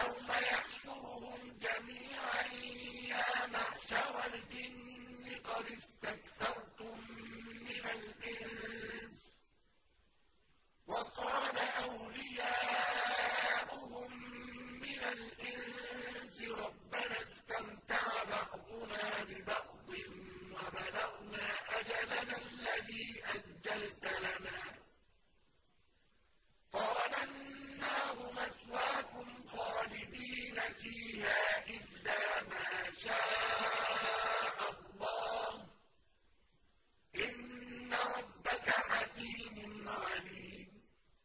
يوم يَحْشُرُهُمْ جَمِيعًا يَا مَعْشَرَ الْجِنِّ قَدِ اسْتَكْثَرْتُم مِّنَ الْإِنسِ ۖ. وَقَالَ أَوْلِيَاؤُهُم مِّنَ الْإِنسِ فيها